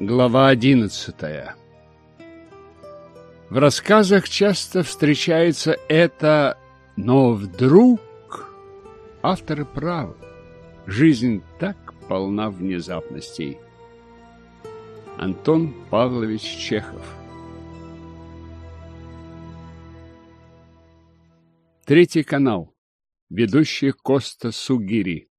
Глава одиннадцатая В рассказах часто встречается это «но вдруг...» Авторы правы. Жизнь так полна внезапностей. Антон Павлович Чехов Третий канал. Ведущий Коста Сугири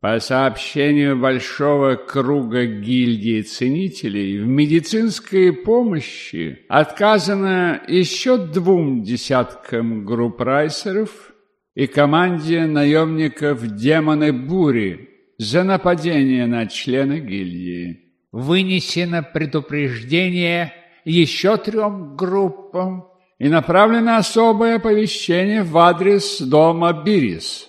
по сообщению Большого круга гильдии ценителей, в медицинской помощи отказано еще двум десяткам групп райсеров и команде наемников «Демоны Бури» за нападение на члена гильдии. Вынесено предупреждение еще трем группам и направлено особое оповещение в адрес дома Бирис.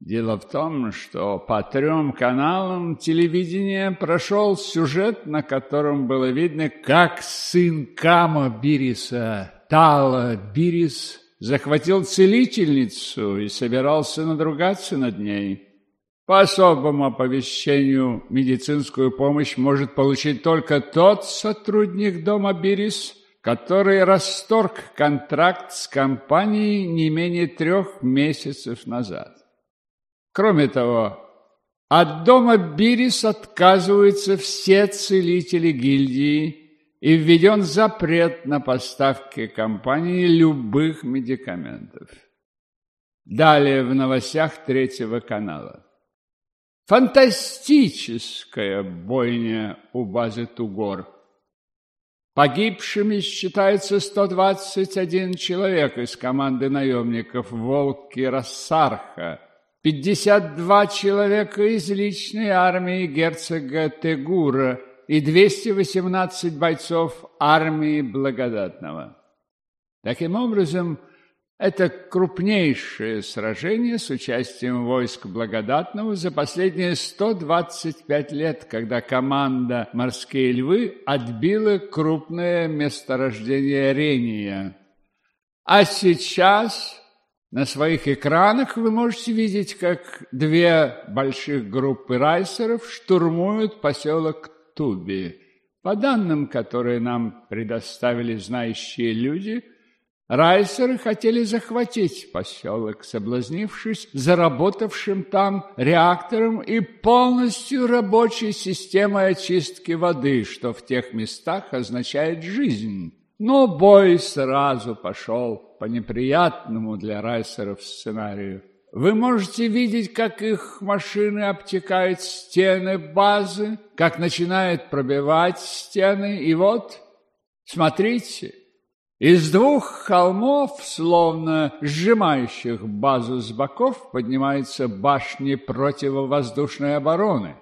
Дело в том, что по трем каналам телевидения прошел сюжет, на котором было видно, как сын Кама Бириса, Тала Бирис, захватил целительницу и собирался надругаться над ней. По особому оповещению медицинскую помощь может получить только тот сотрудник дома Бирис, который расторг контракт с компанией не менее трех месяцев назад. Кроме того, от дома Бирис отказываются все целители гильдии и введен запрет на поставки компании любых медикаментов. Далее в новостях третьего канала. Фантастическая бойня у базы Тугор. Погибшими считается 121 человек из команды наемников «Волки Рассарха», 52 человека из личной армии герцога Тегура и 218 бойцов армии Благодатного. Таким образом, это крупнейшее сражение с участием войск Благодатного за последние 125 лет, когда команда «Морские львы» отбила крупное месторождение Рения. А сейчас на своих экранах вы можете видеть, как две больших группы райсеров штурмуют поселок Туби. По данным, которые нам предоставили знающие люди, райсеры хотели захватить поселок, соблазнившись заработавшим там реактором и полностью рабочей системой очистки воды, что в тех местах означает жизнь. Но бой сразу пошел по неприятному для райсеров сценарию. Вы можете видеть, как их машины обтекают стены базы, как начинают пробивать стены, и вот, смотрите, из двух холмов, словно сжимающих базу с боков, поднимаются башни противовоздушной обороны.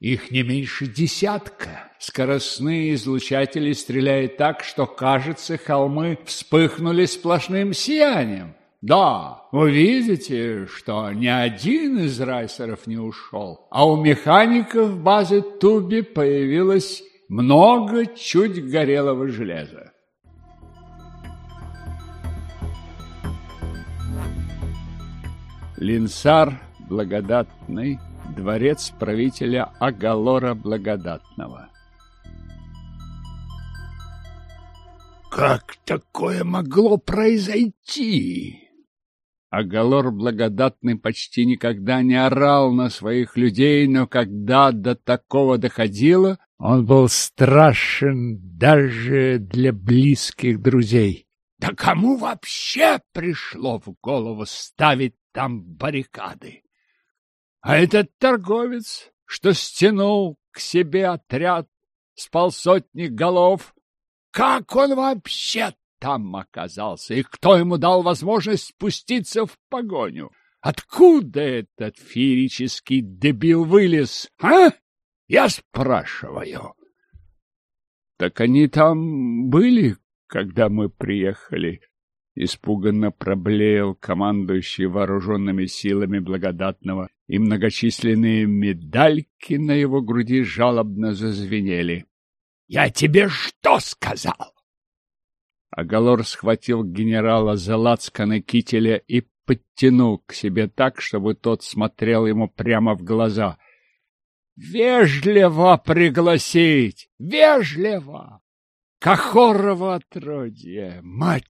Их не меньше десятка. Скоростные излучатели стреляют так, что, кажется, холмы вспыхнули сплошным сиянием. Да, вы видите, что ни один из райсеров не ушел, а у механиков базы Туби появилось много чуть горелого железа. Линсар благодатный, дворец правителя Агалора благодатного. Как такое могло произойти? Агалор благодатный почти никогда не орал на своих людей, но когда до такого доходило, он был страшен даже для близких друзей. Да кому вообще пришло в голову ставить там баррикады? А этот торговец, что стянул к себе отряд с полсотни голов, как он вообще там оказался? И кто ему дал возможность спуститься в погоню? Откуда этот феерический дебил вылез, а? Я спрашиваю. Так они там были, когда мы приехали? Испуганно проблеял командующий вооруженными силами благодатного, и многочисленные медальки на его груди жалобно зазвенели. Я тебе что сказал? Агалор схватил генерала за лацканы кителя и подтянул к себе так, чтобы тот смотрел ему прямо в глаза. вежливо пригласить, вежливо. Кахорова отродье, мать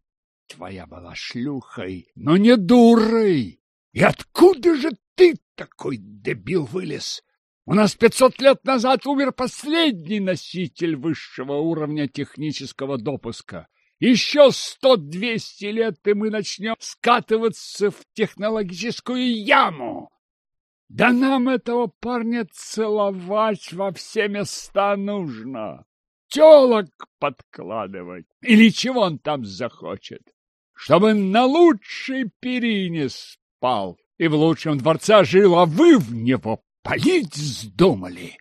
твоя была шлюхой, но не дурой. И откуда же ты такой дебил вылез? У нас пятьсот лет назад умер последний носитель высшего уровня технического допуска. Еще сто-двести лет, и мы начнем скатываться в технологическую яму. Да нам этого парня целовать во все места нужно. Телок подкладывать. Или чего он там захочет. Чтобы на лучшей перине спал и в лучшем дворце жил, а вы в него палить вздумали.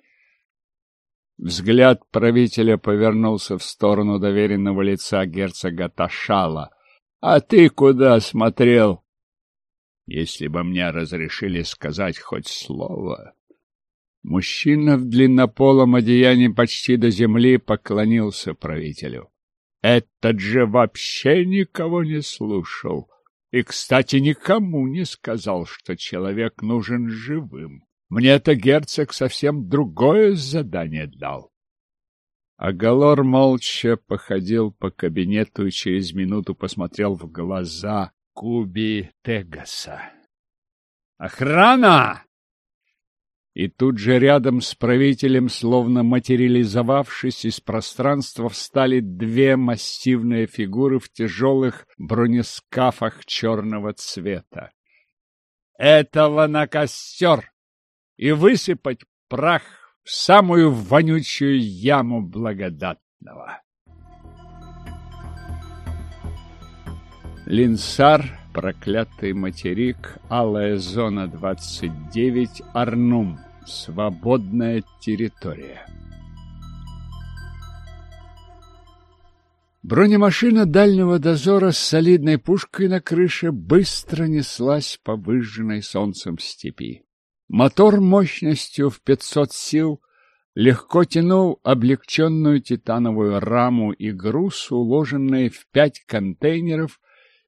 Взгляд правителя повернулся в сторону доверенного лица герцога Ташала. — А ты куда смотрел? если бы мне разрешили сказать хоть слово. Мужчина в длиннополом одеянии почти до земли поклонился правителю. Этот же вообще никого не слушал. И, кстати, никому не сказал, что человек нужен живым. Мне-то герцог совсем другое задание дал. Агалор молча походил по кабинету и через минуту посмотрел в глаза Куби Тегаса. «Охрана!» И тут же рядом с правителем, словно материализовавшись из пространства, встали две массивные фигуры в тяжелых бронескафах черного цвета. «Этого на костер! И высыпать прах в самую вонючую яму благодатного!» Линсар, проклятый материк, алая зона 29, Арнум, свободная территория. Бронемашина дальнего дозора с солидной пушкой на крыше быстро неслась по выжженной солнцем степи. Мотор мощностью в 500 сил легко тянул облегченную титановую раму и груз, уложенный в пять контейнеров,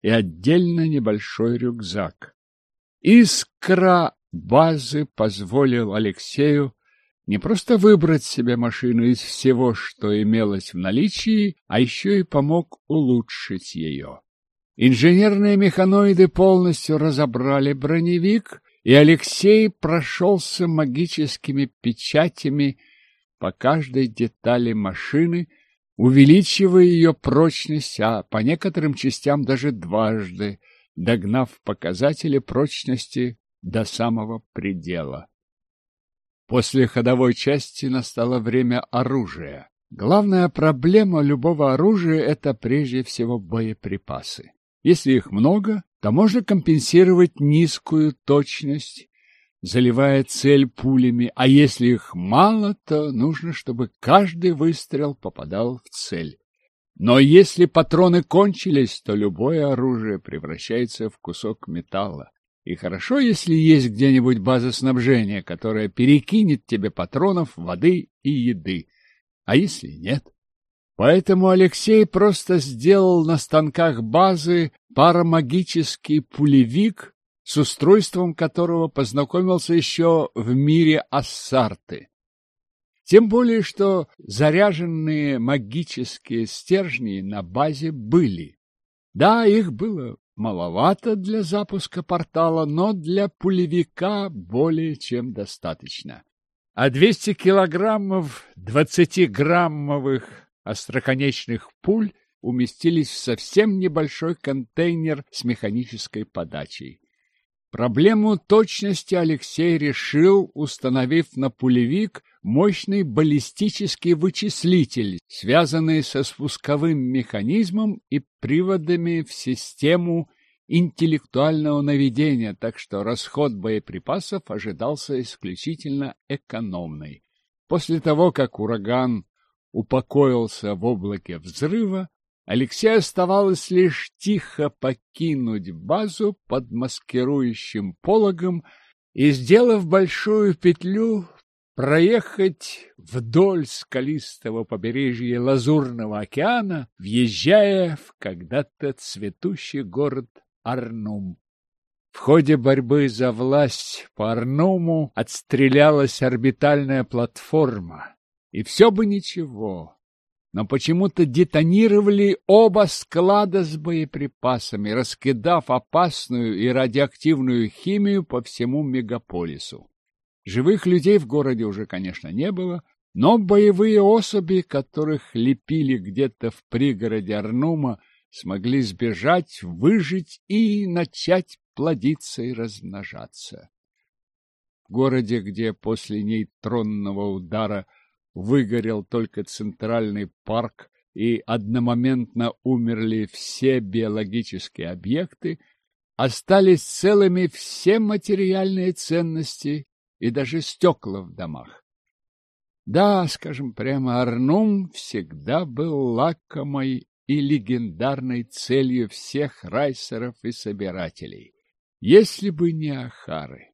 и отдельно небольшой рюкзак. Искра базы позволил Алексею не просто выбрать себе машину из всего, что имелось в наличии, а еще и помог улучшить ее. Инженерные механоиды полностью разобрали броневик, и Алексей прошелся магическими печатями по каждой детали машины, увеличивая ее прочность, а по некоторым частям даже дважды, догнав показатели прочности до самого предела. После ходовой части настало время оружия. Главная проблема любого оружия – это прежде всего боеприпасы. Если их много, то можно компенсировать низкую точность заливая цель пулями, а если их мало, то нужно, чтобы каждый выстрел попадал в цель. Но если патроны кончились, то любое оружие превращается в кусок металла. И хорошо, если есть где-нибудь база снабжения, которая перекинет тебе патронов, воды и еды. А если нет? Поэтому Алексей просто сделал на станках базы парамагический пулевик с устройством которого познакомился еще в мире Ассарты. Тем более, что заряженные магические стержни на базе были. Да, их было маловато для запуска портала, но для пулевика более чем достаточно. А 200 килограммов 20-граммовых остроконечных пуль уместились в совсем небольшой контейнер с механической подачей. Проблему точности Алексей решил, установив на пулевик мощный баллистический вычислитель, связанный со спусковым механизмом и приводами в систему интеллектуального наведения, так что расход боеприпасов ожидался исключительно экономный. После того, как ураган упокоился в облаке взрыва, Алексею оставалось лишь тихо покинуть базу под маскирующим пологом и, сделав большую петлю, проехать вдоль скалистого побережья Лазурного океана, въезжая в когда-то цветущий город Арнум. В ходе борьбы за власть по Арному отстрелялась орбитальная платформа. И все бы ничего, но почему-то детонировали оба склада с боеприпасами, раскидав опасную и радиоактивную химию по всему мегаполису. Живых людей в городе уже, конечно, не было, но боевые особи, которых лепили где-то в пригороде Арнума, смогли сбежать, выжить и начать плодиться и размножаться. В городе, где после нейтронного удара выгорел только центральный парк и одномоментно умерли все биологические объекты, остались целыми все материальные ценности и даже стекла в домах. Да, скажем прямо, Арнум всегда был лакомой и легендарной целью всех райсеров и собирателей. Если бы не Ахары.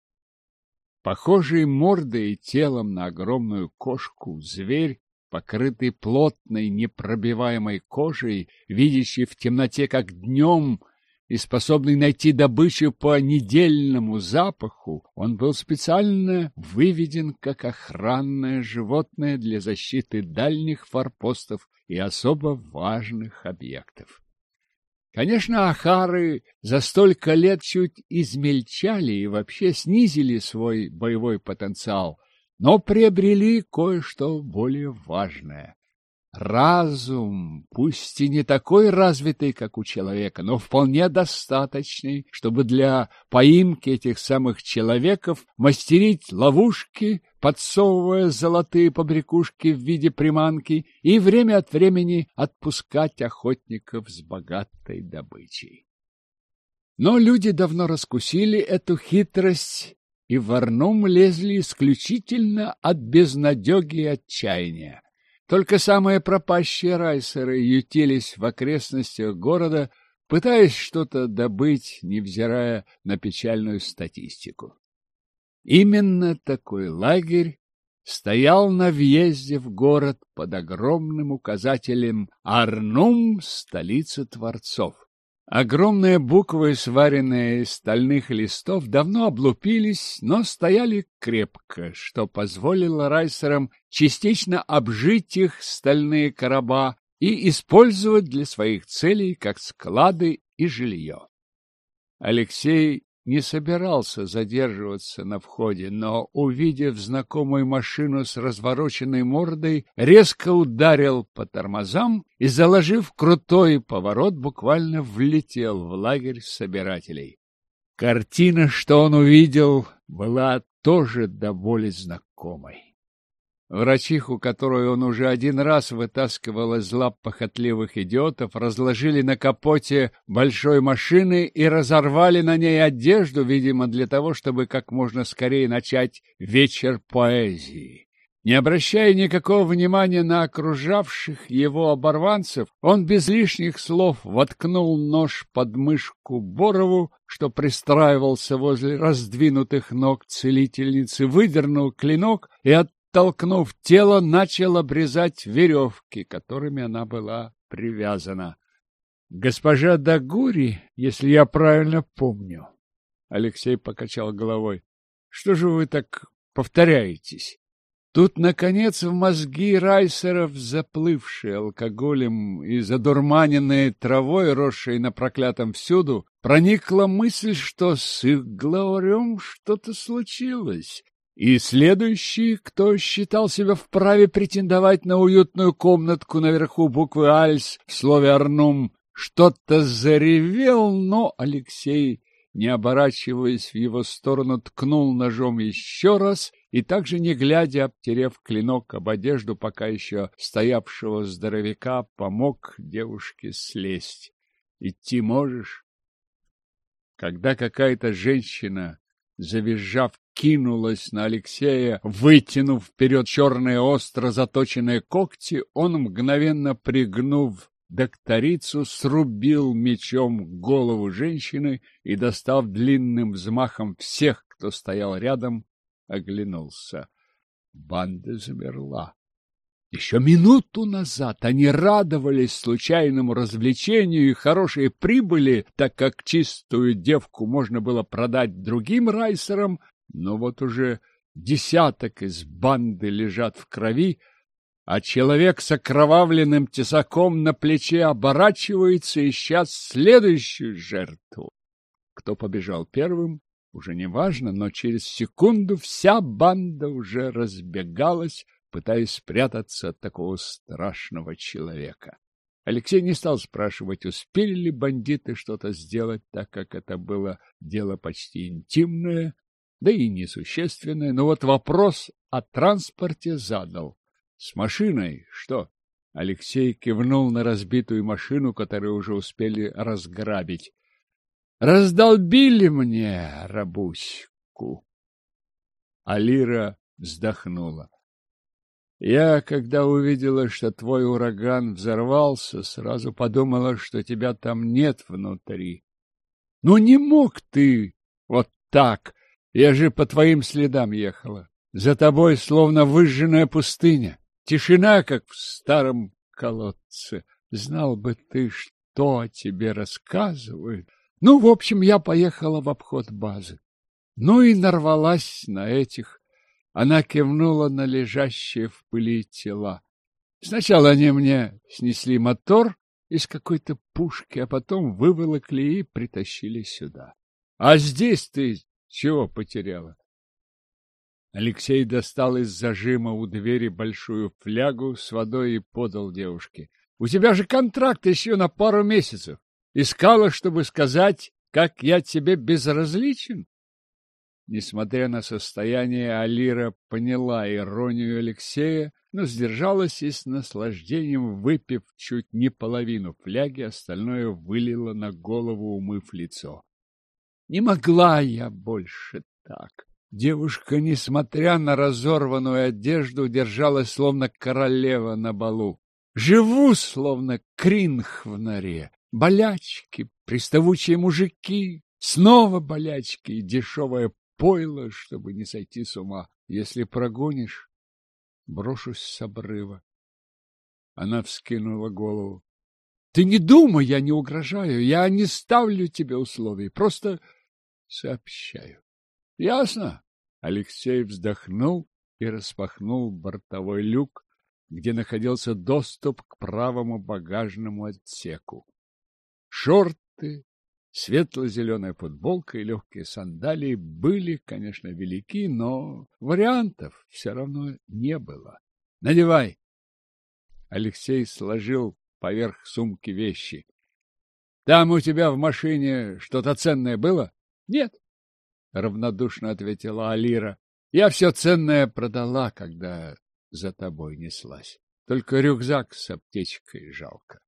Похожий мордой и телом на огромную кошку, зверь, покрытый плотной, непробиваемой кожей, видящий в темноте как днем и способный найти добычу по недельному запаху, он был специально выведен как охранное животное для защиты дальних форпостов и особо важных объектов. Конечно, ахары за столько лет чуть измельчали и вообще снизили свой боевой потенциал, но приобрели кое-что более важное. Разум, пусть и не такой развитый, как у человека, но вполне достаточный, чтобы для поимки этих самых человеков мастерить ловушки, подсовывая золотые побрякушки в виде приманки и время от времени отпускать охотников с богатой добычей. Но люди давно раскусили эту хитрость и в Арнум лезли исключительно от безнадеги и отчаяния. Только самые пропащие райсеры ютились в окрестностях города, пытаясь что-то добыть, невзирая на печальную статистику. Именно такой лагерь стоял на въезде в город под огромным указателем «Арнум – столица Творцов». Огромные буквы, сваренные из стальных листов, давно облупились, но стояли крепко, что позволило райсерам частично обжить их стальные короба и использовать для своих целей как склады и жилье. Алексей не собирался задерживаться на входе, но, увидев знакомую машину с развороченной мордой, резко ударил по тормозам и, заложив крутой поворот, буквально влетел в лагерь собирателей. Картина, что он увидел, была тоже до боли знакомой. Врачиху, которую он уже один раз вытаскивал из лап похотливых идиотов, разложили на капоте большой машины и разорвали на ней одежду, видимо, для того, чтобы как можно скорее начать вечер поэзии. Не обращая никакого внимания на окружавших его оборванцев, он без лишних слов воткнул нож под мышку Борову, что пристраивался возле раздвинутых ног целительницы, выдернул клинок и от оттолкнув тело, начал обрезать веревки, которыми она была привязана. Госпожа Дагури, если я правильно помню. Алексей покачал головой. Что же вы так повторяетесь? Тут, наконец, в мозги райсеров, заплывшие алкоголем и задурманенные травой, росшей на проклятом всюду, проникла мысль, что с их главарем что-то случилось, и следующий, кто считал себя вправе претендовать на уютную комнатку наверху буквы «Альс» в слове «Арнум», что-то заревел, но Алексей, не оборачиваясь в его сторону, ткнул ножом еще раз и также, не глядя, обтерев клинок об одежду пока еще стоявшего здоровяка, помог девушке слезть. «Идти можешь?» Когда какая-то женщина завизжав, кинулась на Алексея, вытянув вперед черные остро заточенные когти, он, мгновенно пригнув докторицу, срубил мечом голову женщины и, достав длинным взмахом всех, кто стоял рядом, оглянулся. Банда замерла. Еще минуту назад они радовались случайному развлечению и хорошей прибыли, так как чистую девку можно было продать другим райсерам, но вот уже десяток из банды лежат в крови, а человек с окровавленным тесаком на плече оборачивается, ища следующую жертву. Кто побежал первым, уже не важно, но через секунду вся банда уже разбегалась, пытаясь спрятаться от такого страшного человека. Алексей не стал спрашивать, успели ли бандиты что-то сделать, так как это было дело почти интимное, да и несущественное. Но вот вопрос о транспорте задал. С машиной что? Алексей кивнул на разбитую машину, которую уже успели разграбить. Раздолбили мне рабуську. Алира вздохнула. Я, когда увидела, что твой ураган взорвался, сразу подумала, что тебя там нет внутри. Ну не мог ты вот так. Я же по твоим следам ехала. За тобой словно выжженная пустыня. Тишина, как в старом колодце. Знал бы ты, что о тебе рассказывают. Ну, в общем, я поехала в обход базы. Ну и нарвалась на этих она кивнула на лежащие в пыли тела. Сначала они мне снесли мотор из какой-то пушки, а потом выволокли и притащили сюда. А здесь ты чего потеряла? Алексей достал из зажима у двери большую флягу с водой и подал девушке. — У тебя же контракт еще на пару месяцев. Искала, чтобы сказать, как я тебе безразличен? Несмотря на состояние, Алира поняла иронию Алексея, но сдержалась и с наслаждением, выпив чуть не половину фляги, остальное вылила на голову, умыв лицо. Не могла я больше так. Девушка, несмотря на разорванную одежду, держалась словно королева на балу. Живу, словно кринх в норе. Болячки, приставучие мужики, снова болячки и дешевая пойло, чтобы не сойти с ума. Если прогонишь, брошусь с обрыва. Она вскинула голову. Ты не думай, я не угрожаю, я не ставлю тебе условий, просто сообщаю. Ясно? Алексей вздохнул и распахнул бортовой люк, где находился доступ к правому багажному отсеку. Шорты, Светло-зеленая футболка и легкие сандалии были, конечно, велики, но вариантов все равно не было. Надевай. Алексей сложил поверх сумки вещи. Там у тебя в машине что-то ценное было? Нет, равнодушно ответила Алира. Я все ценное продала, когда за тобой неслась. Только рюкзак с аптечкой жалко.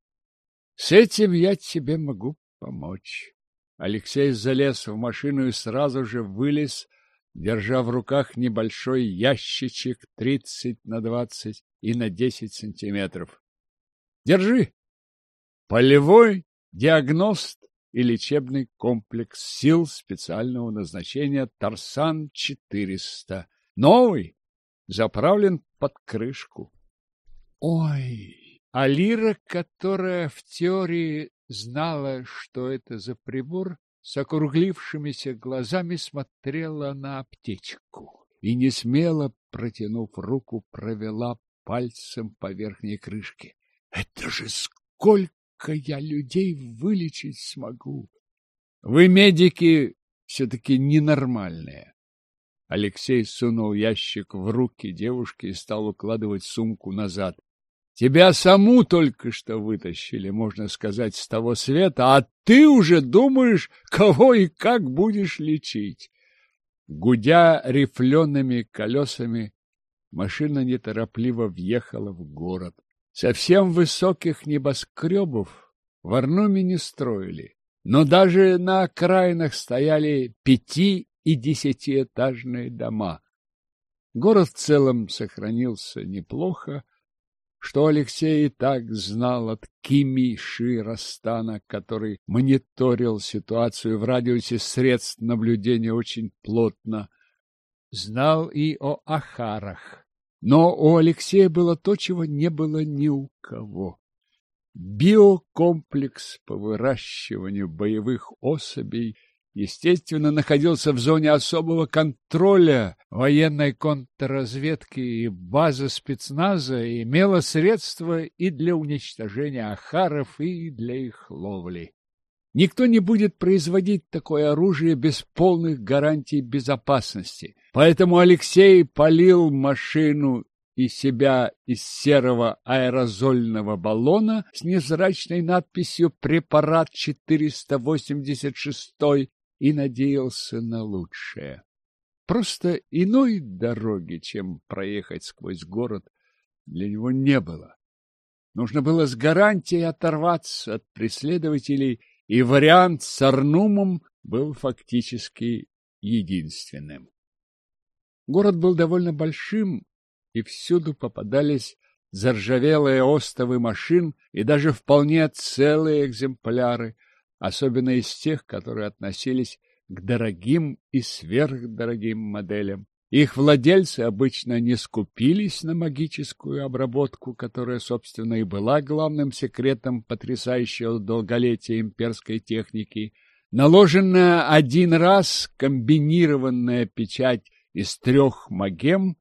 С этим я тебе могу помочь. Алексей залез в машину и сразу же вылез, держа в руках небольшой ящичек тридцать на двадцать и на десять сантиметров. Держи! Полевой диагност и лечебный комплекс сил специального назначения Тарсан-400. Новый, заправлен под крышку. Ой, а лира, которая в теории знала, что это за прибор, с округлившимися глазами смотрела на аптечку и, не смело протянув руку, провела пальцем по верхней крышке. Это же сколько я людей вылечить смогу! Вы, медики, все-таки ненормальные. Алексей сунул ящик в руки девушки и стал укладывать сумку назад. Тебя саму только что вытащили, можно сказать, с того света, а ты уже думаешь, кого и как будешь лечить. Гудя рифлеными колесами, машина неторопливо въехала в город. Совсем высоких небоскребов в Арнуме не строили, но даже на окраинах стояли пяти- и десятиэтажные дома. Город в целом сохранился неплохо, что Алексей и так знал от Кими Широстана, который мониторил ситуацию в радиусе средств наблюдения очень плотно. Знал и о Ахарах, Но у Алексея было то, чего не было ни у кого. Биокомплекс по выращиванию боевых особей – естественно, находился в зоне особого контроля военной контрразведки и база спецназа имела средства и для уничтожения ахаров, и для их ловли. Никто не будет производить такое оружие без полных гарантий безопасности. Поэтому Алексей полил машину и себя из серого аэрозольного баллона с невзрачной надписью «Препарат 486» и надеялся на лучшее. Просто иной дороги, чем проехать сквозь город, для него не было. Нужно было с гарантией оторваться от преследователей, и вариант с Арнумом был фактически единственным. Город был довольно большим, и всюду попадались заржавелые остовы машин и даже вполне целые экземпляры – особенно из тех, которые относились к дорогим и сверхдорогим моделям. Их владельцы обычно не скупились на магическую обработку, которая, собственно, и была главным секретом потрясающего долголетия имперской техники. Наложенная один раз комбинированная печать из трех магем,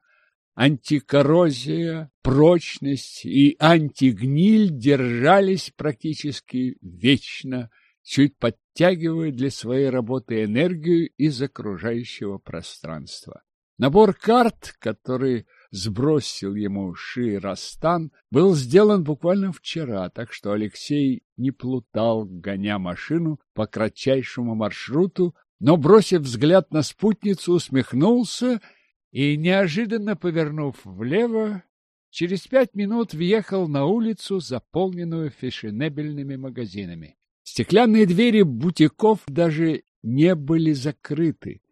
антикоррозия, прочность и антигниль держались практически вечно – чуть подтягивая для своей работы энергию из окружающего пространства. Набор карт, который сбросил ему Ши Растан, был сделан буквально вчера, так что Алексей не плутал, гоня машину по кратчайшему маршруту, но, бросив взгляд на спутницу, усмехнулся и, неожиданно повернув влево, через пять минут въехал на улицу, заполненную фешенебельными магазинами. Стеклянные двери бутиков даже не были закрыты.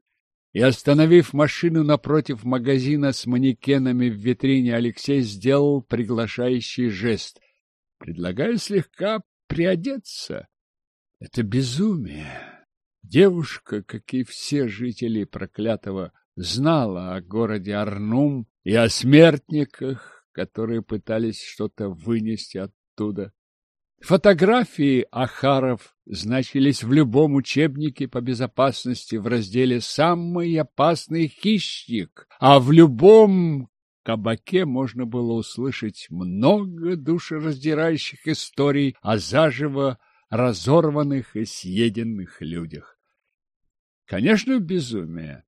И, остановив машину напротив магазина с манекенами в витрине, Алексей сделал приглашающий жест. Предлагаю слегка приодеться. Это безумие. Девушка, как и все жители проклятого, знала о городе Арнум и о смертниках, которые пытались что-то вынести оттуда. Фотографии Ахаров значились в любом учебнике по безопасности в разделе «Самый опасный хищник», а в любом кабаке можно было услышать много душераздирающих историй о заживо разорванных и съеденных людях. Конечно, безумие.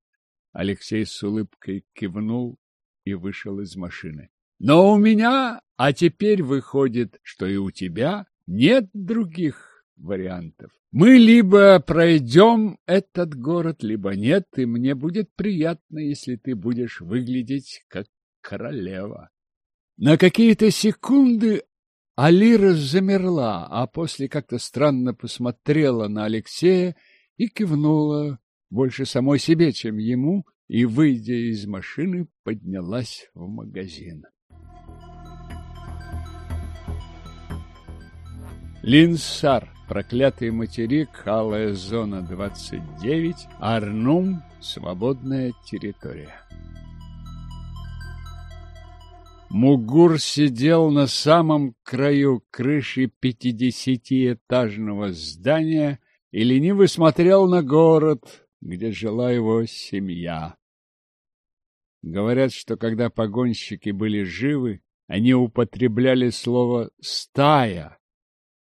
Алексей с улыбкой кивнул и вышел из машины. Но у меня, а теперь выходит, что и у тебя нет других вариантов. Мы либо пройдем этот город, либо нет, и мне будет приятно, если ты будешь выглядеть как королева. На какие-то секунды Алира замерла, а после как-то странно посмотрела на Алексея и кивнула больше самой себе, чем ему, и, выйдя из машины, поднялась в магазин. Линсар, проклятый материк, алая зона 29, Арнум, свободная территория. Мугур сидел на самом краю крыши пятидесятиэтажного здания и лениво смотрел на город, где жила его семья. Говорят, что когда погонщики были живы, они употребляли слово «стая»,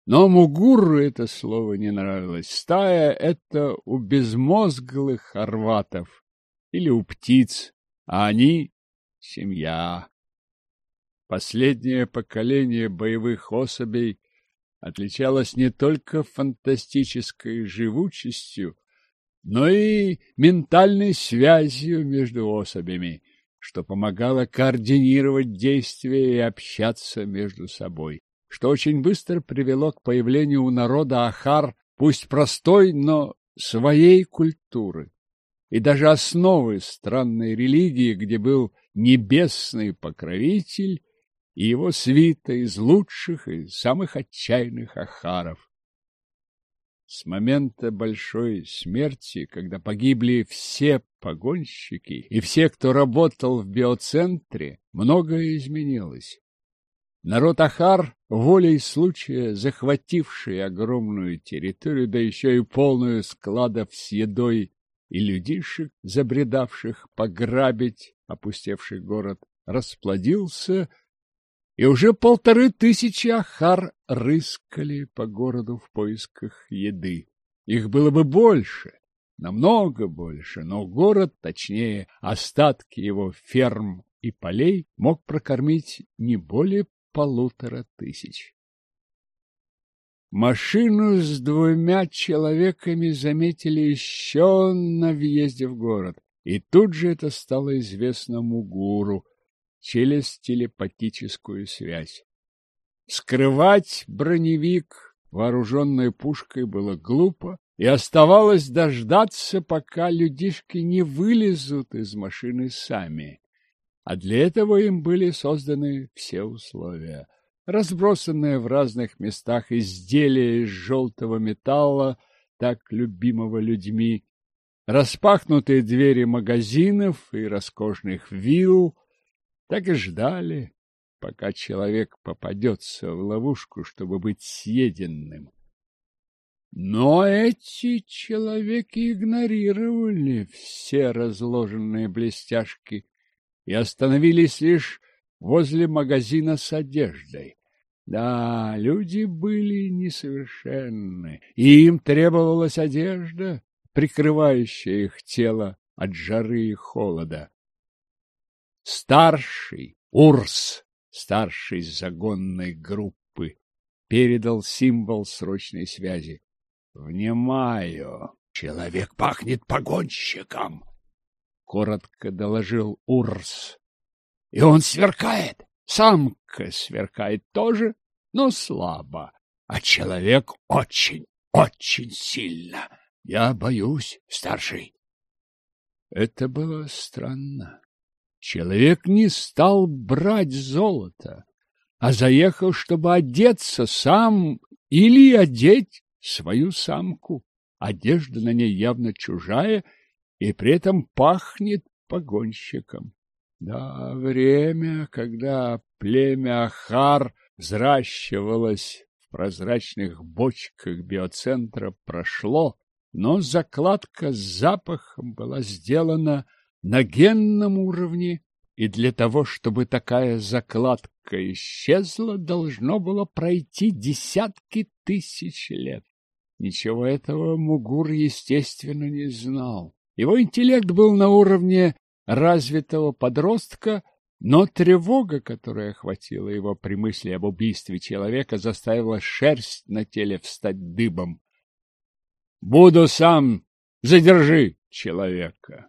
но Мугуру это слово не нравилось. Стая — это у безмозглых хорватов или у птиц, а они — семья. Последнее поколение боевых особей отличалось не только фантастической живучестью, но и ментальной связью между особями, что помогало координировать действия и общаться между собой что очень быстро привело к появлению у народа Ахар, пусть простой, но своей культуры и даже основы странной религии, где был небесный покровитель и его свита из лучших и самых отчаянных ахаров. С момента большой смерти, когда погибли все погонщики и все, кто работал в биоцентре, многое изменилось. Народ Ахар, волей случая, захвативший огромную территорию, да еще и полную складов с едой и людишек, забредавших пограбить опустевший город, расплодился и уже полторы тысячи ахар рыскали по городу в поисках еды. Их было бы больше, намного больше, но город, точнее, остатки его ферм и полей мог прокормить не более полутора тысяч. Машину с двумя человеками заметили еще на въезде в город, и тут же это стало известно Мугуру, через телепатическую связь. Скрывать броневик, вооруженной пушкой, было глупо, и оставалось дождаться, пока людишки не вылезут из машины сами. А для этого им были созданы все условия. Разбросанные в разных местах изделия из желтого металла, так любимого людьми, распахнутые двери магазинов и роскошных вилл, так и ждали, пока человек попадется в ловушку, чтобы быть съеденным. Но эти человеки игнорировали все разложенные блестяшки и остановились лишь возле магазина с одеждой. Да, люди были несовершенны, и им требовалась одежда, прикрывающая их тело от жары и холода. Старший, Урс, старший загонной группы, передал символ срочной связи. «Внимаю! Человек пахнет погонщиком!» — коротко доложил Урс. «И он сверкает! Самка сверкает тоже, но слабо, а человек очень, очень сильно. Я боюсь, старший». Это было странно. Человек не стал брать золото, а заехал, чтобы одеться сам или одеть свою самку. Одежда на ней явно чужая и при этом пахнет погонщиком. Да, время, когда племя Ахар взращивалось в прозрачных бочках биоцентра, прошло, но закладка с запахом была сделана на генном уровне, и для того, чтобы такая закладка исчезла, должно было пройти десятки тысяч лет. Ничего этого Мугур, естественно, не знал. Его интеллект был на уровне развитого подростка, но тревога, которая охватила его при мысли об убийстве человека, заставила шерсть на теле встать дыбом. «Буду сам! Задержи человека!»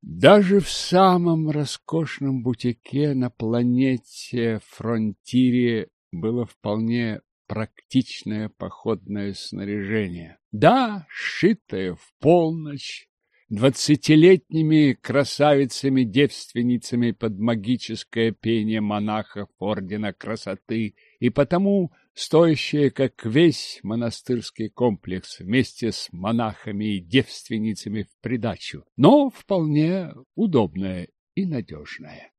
Даже в самом роскошном бутике на планете Фронтире было вполне практичное походное снаряжение. Да, сшитое в полночь, двадцатилетними красавицами-девственницами под магическое пение монахов Ордена Красоты, и потому стоящее, как весь монастырский комплекс, вместе с монахами и девственницами в придачу, но вполне удобное и надежное.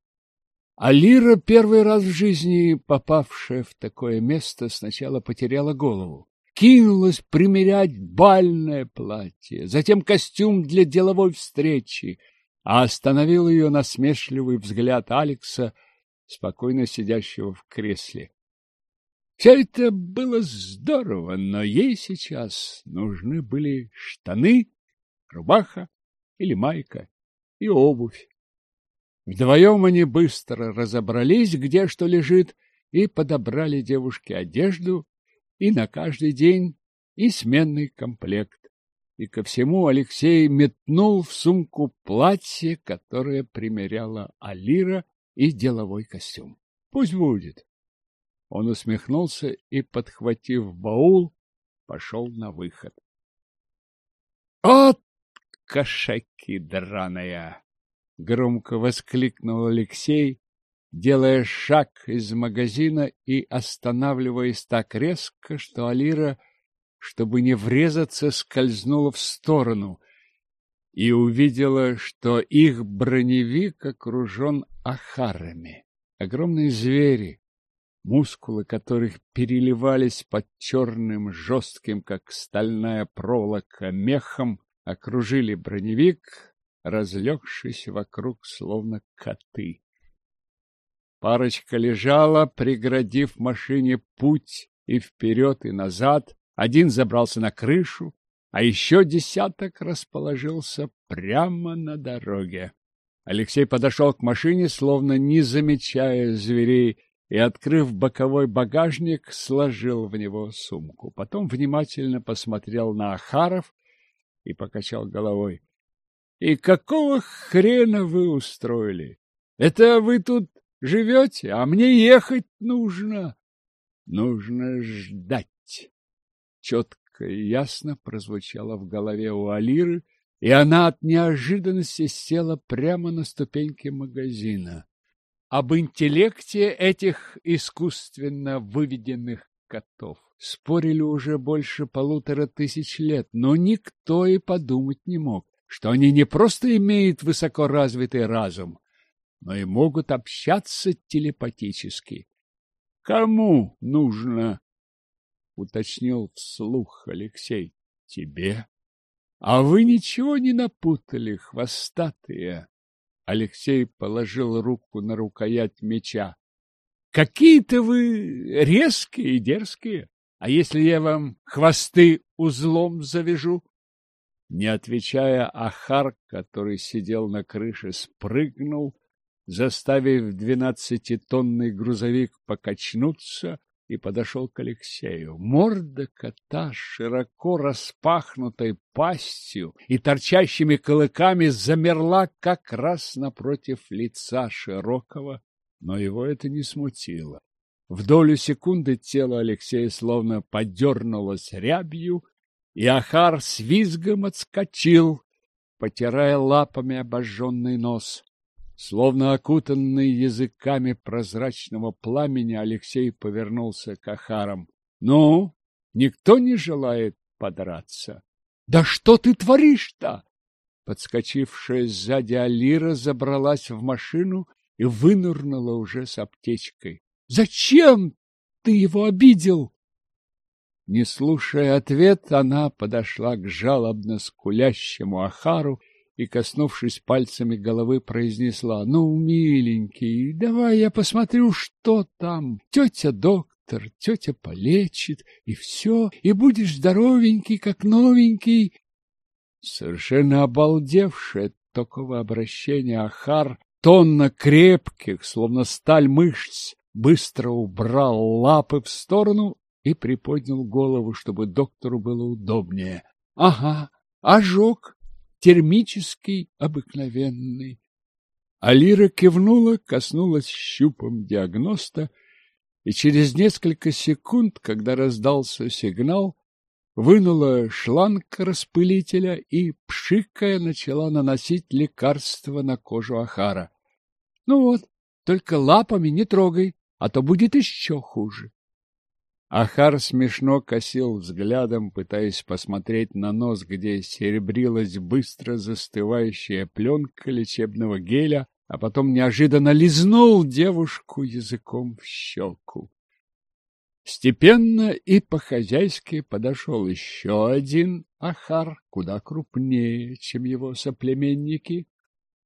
А Лира, первый раз в жизни попавшая в такое место, сначала потеряла голову. Кинулась примерять бальное платье, затем костюм для деловой встречи, а остановил ее насмешливый взгляд Алекса, спокойно сидящего в кресле. Все это было здорово, но ей сейчас нужны были штаны, рубаха или майка и обувь. Вдвоем они быстро разобрались, где что лежит, и подобрали девушке одежду и на каждый день, и сменный комплект. И ко всему Алексей метнул в сумку платье, которое примеряла Алира, и деловой костюм. Пусть будет. Он усмехнулся и, подхватив баул, пошел на выход. «От кошаки драная!» — громко воскликнул Алексей, делая шаг из магазина и останавливаясь так резко, что Алира чтобы не врезаться, скользнула в сторону и увидела, что их броневик окружен ахарами. Огромные звери, мускулы которых переливались под черным, жестким, как стальная проволока, мехом, окружили броневик, разлегшись вокруг, словно коты. Парочка лежала, преградив машине путь и вперед, и назад. Один забрался на крышу, а еще десяток расположился прямо на дороге. Алексей подошел к машине, словно не замечая зверей, и, открыв боковой багажник, сложил в него сумку. Потом внимательно посмотрел на Ахаров и покачал головой. — И какого хрена вы устроили? Это вы тут живете, а мне ехать нужно. Нужно ждать. Четко и ясно прозвучало в голове у Алиры, и она от неожиданности села прямо на ступеньки магазина. Об интеллекте этих искусственно выведенных котов спорили уже больше полутора тысяч лет, но никто и подумать не мог, что они не просто имеют высокоразвитый разум, но и могут общаться телепатически. — Кому нужно? — уточнил вслух Алексей. — Тебе. — А вы ничего не напутали, хвостатые? Алексей положил руку на рукоять меча. — Какие-то вы резкие и дерзкие. А если я вам хвосты узлом завяжу? Не отвечая, Ахар, который сидел на крыше, спрыгнул заставив двенадцатитонный грузовик покачнуться, и подошел к Алексею. Морда кота широко распахнутой пастью и торчащими клыками замерла как раз напротив лица широкого, но его это не смутило. В долю секунды тело Алексея словно подернулось рябью, и Ахар с визгом отскочил, потирая лапами обожженный нос. Словно окутанный языками прозрачного пламени, Алексей повернулся к Ахарам. — Ну, никто не желает подраться? — Да что ты творишь-то? Подскочившая сзади Алира забралась в машину и вынырнула уже с аптечкой. — Зачем ты его обидел? Не слушая ответ, она подошла к жалобно скулящему Ахару и, коснувшись пальцами головы, произнесла, «Ну, миленький, давай я посмотрю, что там. Тетя доктор, тетя полечит, и все, и будешь здоровенький, как новенький». Совершенно обалдевший от такого обращения Ахар, тонна крепких, словно сталь мышц, быстро убрал лапы в сторону и приподнял голову, чтобы доктору было удобнее. — Ага, ожог, термический, обыкновенный. Алира кивнула, коснулась щупом диагноста, и через несколько секунд, когда раздался сигнал, вынула шланг распылителя и, пшикая, начала наносить лекарство на кожу Ахара. — Ну вот, только лапами не трогай, а то будет еще хуже. Ахар смешно косил взглядом, пытаясь посмотреть на нос, где серебрилась быстро застывающая пленка лечебного геля, а потом неожиданно лизнул девушку языком в щеку. Степенно и по-хозяйски подошел еще один Ахар, куда крупнее, чем его соплеменники,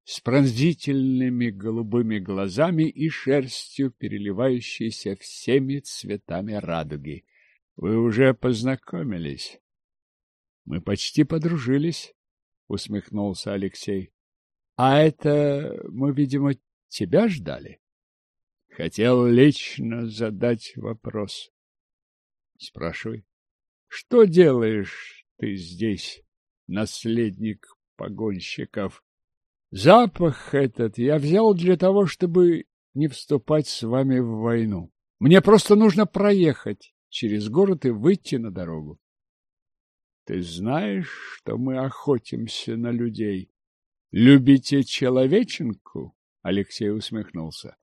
с пронзительными голубыми глазами и шерстью, переливающейся всеми цветами радуги. Вы уже познакомились. Мы почти подружились, усмехнулся Алексей. А это мы, видимо, тебя ждали? Хотел лично задать вопрос. Спрашивай. Что делаешь ты здесь, наследник погонщиков? Запах этот я взял для того, чтобы не вступать с вами в войну. Мне просто нужно проехать через город и выйти на дорогу. Ты знаешь, что мы охотимся на людей? Любите человеченку? Алексей усмехнулся.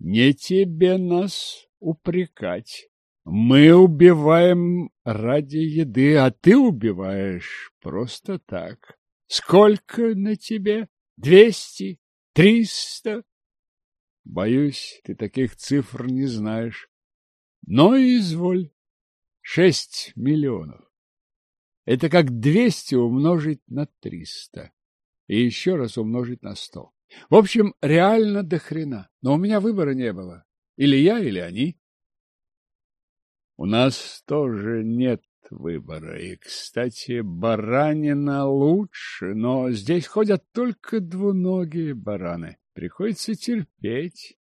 Не тебе нас упрекать. Мы убиваем ради еды, а ты убиваешь просто так. Сколько на тебе? Двести? Триста? Боюсь, ты таких цифр не знаешь. Но изволь. Шесть миллионов. Это как двести умножить на триста. И еще раз умножить на сто. В общем, реально до хрена. Но у меня выбора не было. Или я, или они. У нас тоже нет выбора. И, кстати, баранина лучше, но здесь ходят только двуногие бараны. Приходится терпеть.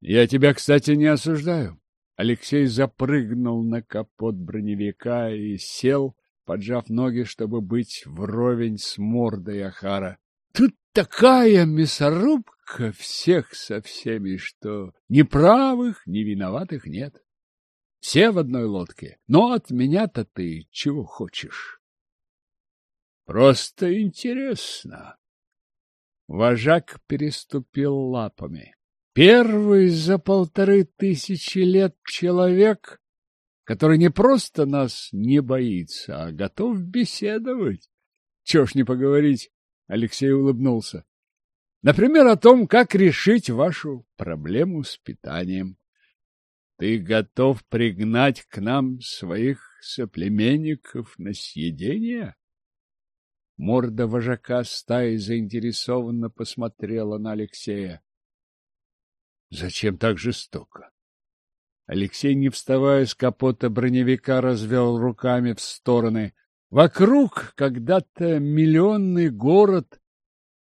Я тебя, кстати, не осуждаю. Алексей запрыгнул на капот броневика и сел, поджав ноги, чтобы быть вровень с мордой Ахара. Тут такая мясорубка всех со всеми, что ни правых, ни виноватых нет. Все в одной лодке. Но от меня-то ты чего хочешь? Просто интересно. Вожак переступил лапами. Первый за полторы тысячи лет человек, который не просто нас не боится, а готов беседовать. Чего ж не поговорить? Алексей улыбнулся. Например, о том, как решить вашу проблему с питанием. Ты готов пригнать к нам своих соплеменников на съедение? Морда вожака стаи заинтересованно посмотрела на Алексея. Зачем так жестоко? Алексей, не вставая с капота броневика, развел руками в стороны. Вокруг когда-то миллионный город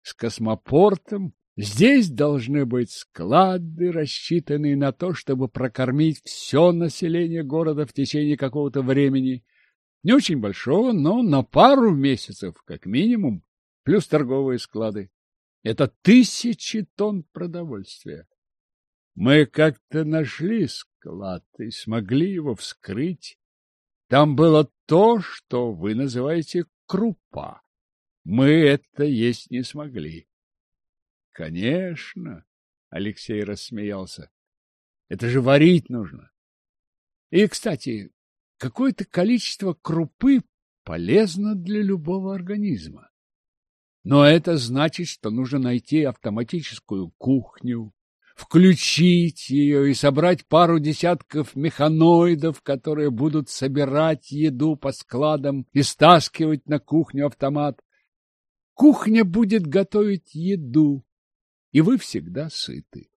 с космопортом, Здесь должны быть склады, рассчитанные на то, чтобы прокормить все население города в течение какого-то времени. Не очень большого, но на пару месяцев, как минимум, плюс торговые склады. Это тысячи тонн продовольствия. Мы как-то нашли склад и смогли его вскрыть. Там было то, что вы называете крупа. Мы это есть не смогли. Конечно, Алексей рассмеялся. Это же варить нужно. И, кстати, какое-то количество крупы полезно для любого организма. Но это значит, что нужно найти автоматическую кухню, включить ее и собрать пару десятков механоидов, которые будут собирать еду по складам и стаскивать на кухню автомат. Кухня будет готовить еду, и вы всегда сыты.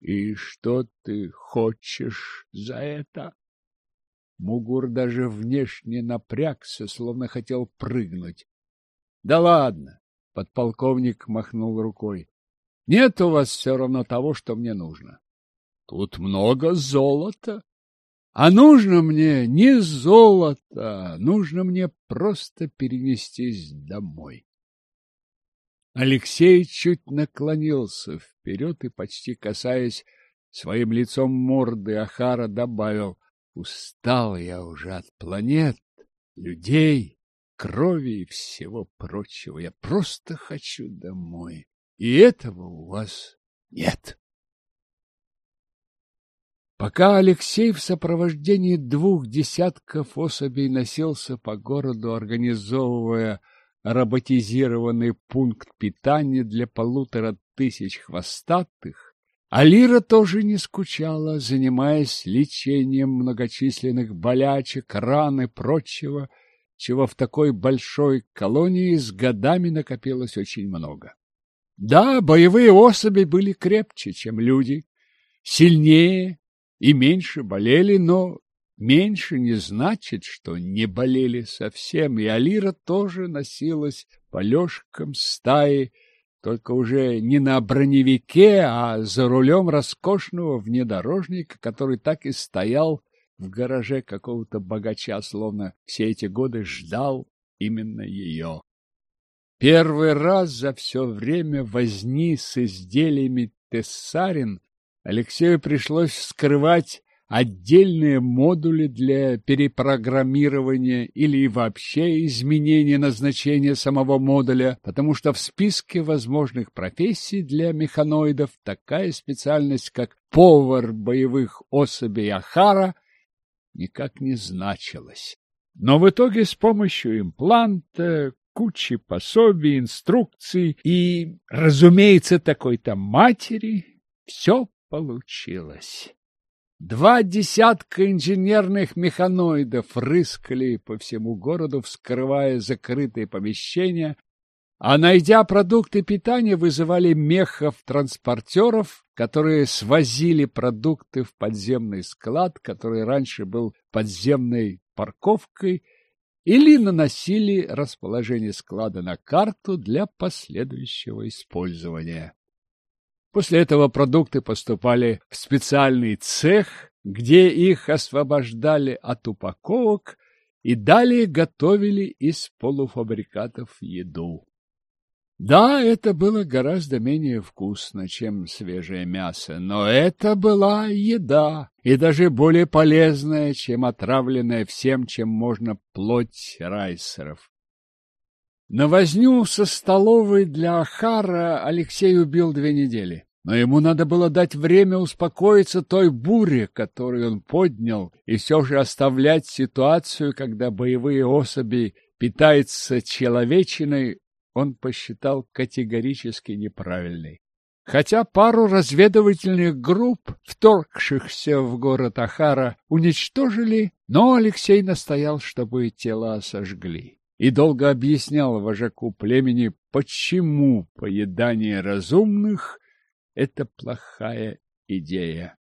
И что ты хочешь за это? Мугур даже внешне напрягся, словно хотел прыгнуть. Да ладно, подполковник махнул рукой. Нет у вас все равно того, что мне нужно. Тут много золота. А нужно мне не золото, нужно мне просто перенестись домой. Алексей чуть наклонился вперед и, почти касаясь своим лицом морды Ахара, добавил, «Устал я уже от планет, людей, крови и всего прочего. Я просто хочу домой, и этого у вас нет». Пока Алексей в сопровождении двух десятков особей носился по городу, организовывая роботизированный пункт питания для полутора тысяч хвостатых, Алира тоже не скучала, занимаясь лечением многочисленных болячек, ран и прочего, чего в такой большой колонии с годами накопилось очень много. Да, боевые особи были крепче, чем люди, сильнее и меньше болели, но меньше не значит, что не болели совсем, и Алира тоже носилась по лёжкам стаи, только уже не на броневике, а за рулем роскошного внедорожника, который так и стоял в гараже какого-то богача, словно все эти годы ждал именно ее. Первый раз за все время возни с изделиями Тессарин Алексею пришлось скрывать отдельные модули для перепрограммирования или вообще изменения назначения самого модуля, потому что в списке возможных профессий для механоидов такая специальность, как повар боевых особей Ахара, никак не значилась. Но в итоге с помощью импланта, кучи пособий, инструкций и, разумеется, такой-то матери все получилось. Два десятка инженерных механоидов рыскали по всему городу, вскрывая закрытые помещения, а, найдя продукты питания, вызывали мехов-транспортеров, которые свозили продукты в подземный склад, который раньше был подземной парковкой, или наносили расположение склада на карту для последующего использования. После этого продукты поступали в специальный цех, где их освобождали от упаковок и далее готовили из полуфабрикатов еду. Да, это было гораздо менее вкусно, чем свежее мясо, но это была еда, и даже более полезная, чем отравленная всем, чем можно плоть райсеров. На возню со столовой для Ахара Алексей убил две недели. Но ему надо было дать время успокоиться той буре, которую он поднял, и все же оставлять ситуацию, когда боевые особи питаются человечиной, он посчитал категорически неправильной. Хотя пару разведывательных групп, вторгшихся в город Ахара, уничтожили, но Алексей настоял, чтобы тела сожгли. И долго объяснял вожаку племени, почему поедание разумных — это плохая идея.